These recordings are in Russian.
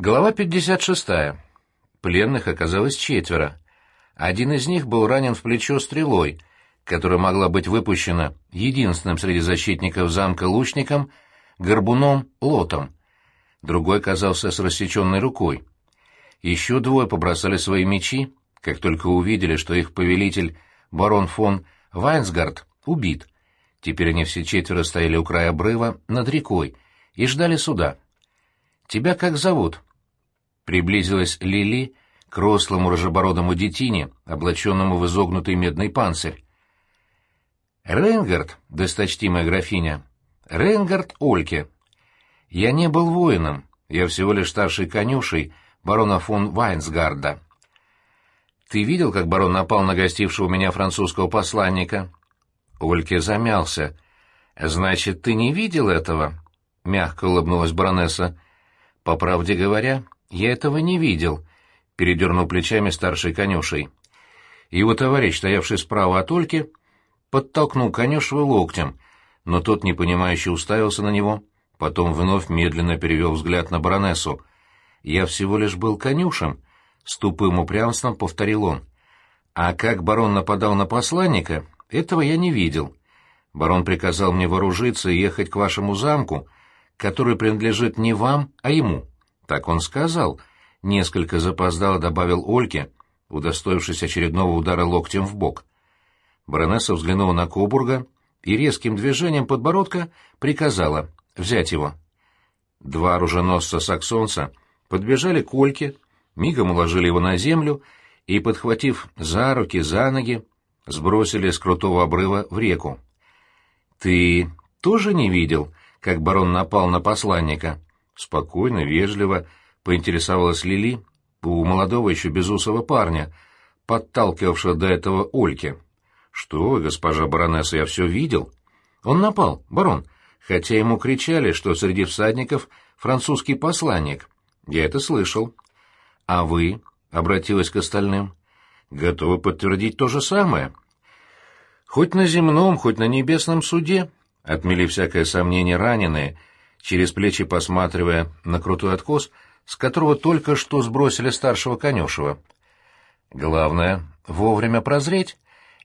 Глава 56. Пленных оказалось четверо. Один из них был ранен в плечо стрелой, которая могла быть выпущена единственным среди защитников замка лучником, горбуном Лотом. Другой казался с рассеченной рукой. Еще двое побросали свои мечи, как только увидели, что их повелитель, барон фон Вайнсгард, убит. Теперь они все четверо стояли у края обрыва над рекой и ждали суда. «Тебя как зовут?» Приблизилась Лили к рослому рыжебородому детине, облаченному в изогнутый медный панцирь. «Рейнгард, досточтимая графиня, Рейнгард Ольке. Я не был воином, я всего лишь старший конюшей барона фон Вайнсгарда. Ты видел, как барон напал на гостившего у меня французского посланника?» Ольке замялся. «Значит, ты не видел этого?» — мягко улыбнулась баронесса. «По правде говоря, «Я этого не видел», — передернул плечами старший конюшей. Его товарищ, стоявший справа от Ольки, подтолкнул конюшего локтем, но тот, непонимающе, уставился на него, потом вновь медленно перевел взгляд на баронессу. «Я всего лишь был конюшем», — с тупым упрямством повторил он. «А как барон нападал на посланника, этого я не видел. Барон приказал мне вооружиться и ехать к вашему замку, который принадлежит не вам, а ему». «Так он сказал», — несколько запоздало добавил Ольке, удостоившись очередного удара локтем в бок. Баронесса взглянула на Кобурга и резким движением подбородка приказала взять его. Два оруженосца-саксонца подбежали к Ольке, мигом уложили его на землю и, подхватив за руки, за ноги, сбросили с крутого обрыва в реку. «Ты тоже не видел, как барон напал на посланника?» Спокойно, вежливо поинтересовалась Лили у молодого еще безусого парня, подталкивавшего до этого Ольки. «Что госпожа баронесса, я все видел. Он напал, барон, хотя ему кричали, что среди всадников французский посланник. Я это слышал. А вы?» — обратилась к остальным. «Готовы подтвердить то же самое?» «Хоть на земном, хоть на небесном суде», — отмели всякое сомнение раненые — через плечи посматривая на крутой откос, с которого только что сбросили старшего конюшева. Главное — вовремя прозреть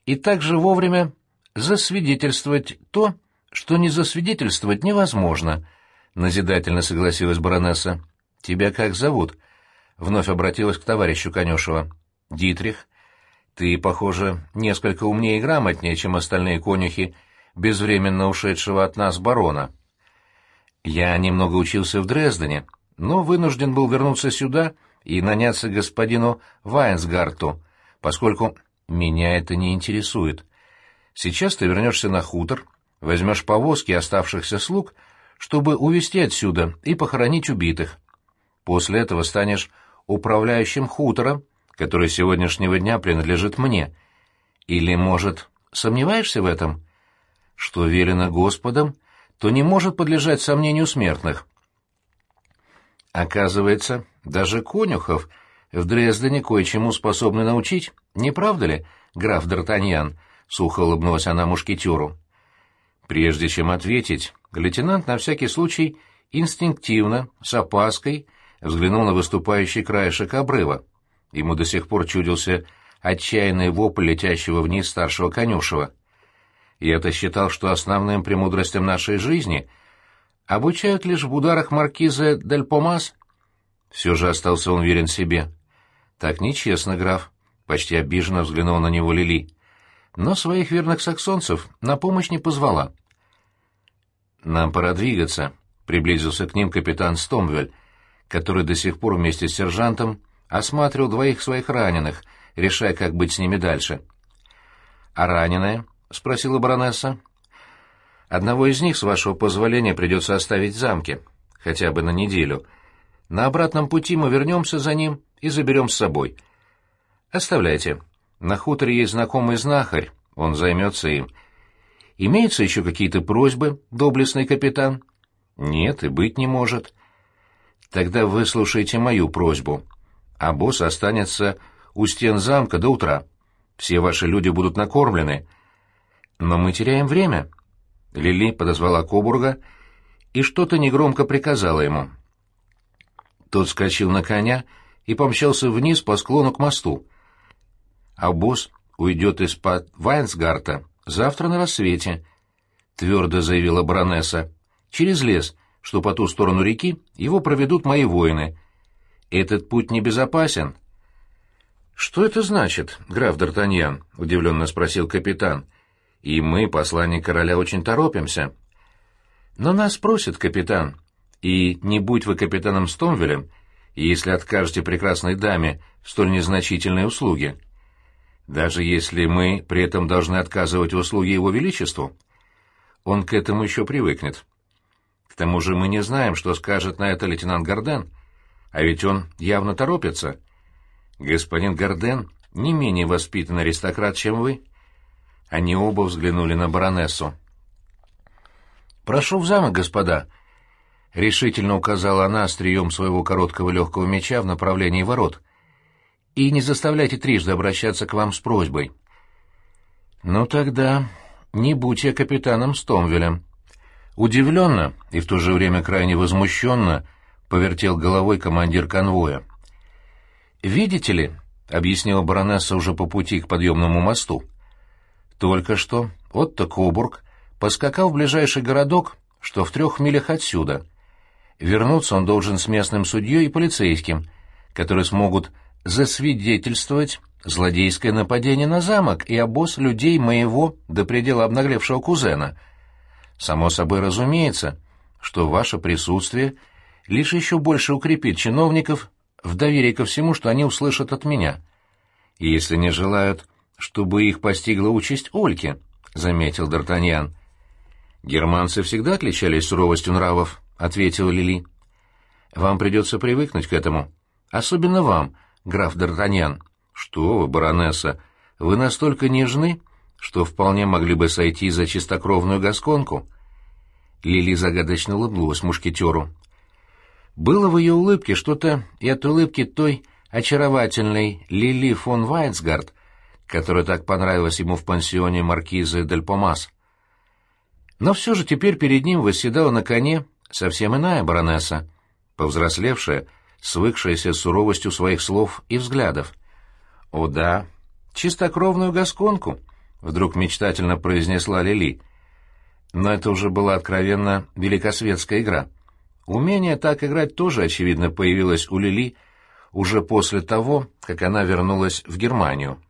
и также вовремя засвидетельствовать то, что не засвидетельствовать невозможно, — назидательно согласилась баронесса. — Тебя как зовут? — вновь обратилась к товарищу Конюшева. — Дитрих. Ты, похоже, несколько умнее и грамотнее, чем остальные конюхи безвременно ушедшего от нас барона. — я немного учился в Дрездене, но вынужден был вернуться сюда и наняться господину Вайнсгарту, поскольку меня это не интересует. Сейчас ты вернешься на хутор, возьмешь повозки оставшихся слуг, чтобы увезти отсюда и похоронить убитых. После этого станешь управляющим хутора, который с сегодняшнего дня принадлежит мне. Или, может, сомневаешься в этом? Что велено Господом, то не может подлежать сомнению смертных. Оказывается, даже конюхов в Дрездене кое-чему способны научить, не правда ли, граф Д'Артаньян? — сухо улыбнулась она мушкетеру. Прежде чем ответить, лейтенант на всякий случай инстинктивно, с опаской, взглянул на выступающий краешек обрыва. Ему до сих пор чудился отчаянный вопль летящего вниз старшего конюшева. Я-то считал, что основным премудростям нашей жизни обучают лишь в ударах маркиза Дель Помас. Все же остался он верен себе. Так нечестно, граф, — почти обиженно взглянул на него Лили. Но своих верных саксонцев на помощь не позвала. «Нам пора двигаться», — приблизился к ним капитан Стомвель, который до сих пор вместе с сержантом осматривал двоих своих раненых, решая, как быть с ними дальше. «А раненые?» — спросила баронесса. «Одного из них, с вашего позволения, придется оставить в замке, хотя бы на неделю. На обратном пути мы вернемся за ним и заберем с собой. Оставляйте. На хуторе есть знакомый знахарь, он займется им. Имеются еще какие-то просьбы, доблестный капитан?» «Нет, и быть не может». «Тогда выслушайте мою просьбу. А босс останется у стен замка до утра. Все ваши люди будут накормлены» Но мы теряем время. Лили подозвала Кобурга и что-то негромко приказала ему. Тот скочил на коня и помчался вниз по склону к мосту. А босс уйдет из-под Вайнсгарта завтра на рассвете, — твердо заявила баронесса. — Через лес, что по ту сторону реки, его проведут мои воины. Этот путь небезопасен. — Что это значит, граф Д'Артаньян? — удивленно спросил капитан. — И мы, посланник короля, очень торопимся. — Но нас просит капитан. И не будь вы капитаном Стомвелем, если откажете прекрасной даме столь незначительной услуге. Даже если мы при этом должны отказывать в услуге его величеству, он к этому еще привыкнет. К тому же мы не знаем, что скажет на это лейтенант Горден, а ведь он явно торопится. Господин Горден не менее воспитанный аристократ, чем вы. Они оба взглянули на баронессу. «Прошу в замок, господа», — решительно указала она острием своего короткого легкого меча в направлении ворот. «И не заставляйте трижды обращаться к вам с просьбой». «Ну тогда не будь я капитаном Стомвелем». Удивленно и в то же время крайне возмущенно повертел головой командир конвоя. «Видите ли», — объяснила баронесса уже по пути к подъемному мосту, — «только что Отто Кобург поскакал в ближайший городок, что в трех милях отсюда. Вернуться он должен с местным судьей и полицейским, которые смогут засвидетельствовать злодейское нападение на замок и обоз людей моего до предела обнаглевшего кузена. Само собой разумеется, что ваше присутствие лишь еще больше укрепит чиновников в доверии ко всему, что они услышат от меня. И если не желают, чтобы их постигла участь Ольки, — заметил Д'Артаньян. «Германцы всегда отличались суровостью нравов», — ответила Лили. «Вам придется привыкнуть к этому. Особенно вам, граф Д'Артаньян. Что вы, баронесса, вы настолько нежны, что вполне могли бы сойти за чистокровную гасконку». Лили загадочно улыбнулась мушкетеру. Было в ее улыбке что-то и от улыбки той очаровательной Лили фон Вайцгард, которая так понравилась ему в пансионе маркизы Дель Помас. Но все же теперь перед ним восседала на коне совсем иная баронесса, повзрослевшая, свыкшаяся с суровостью своих слов и взглядов. «О да, чистокровную гасконку», — вдруг мечтательно произнесла Лили. Но это уже была откровенно великосветская игра. Умение так играть тоже, очевидно, появилось у Лили уже после того, как она вернулась в Германию.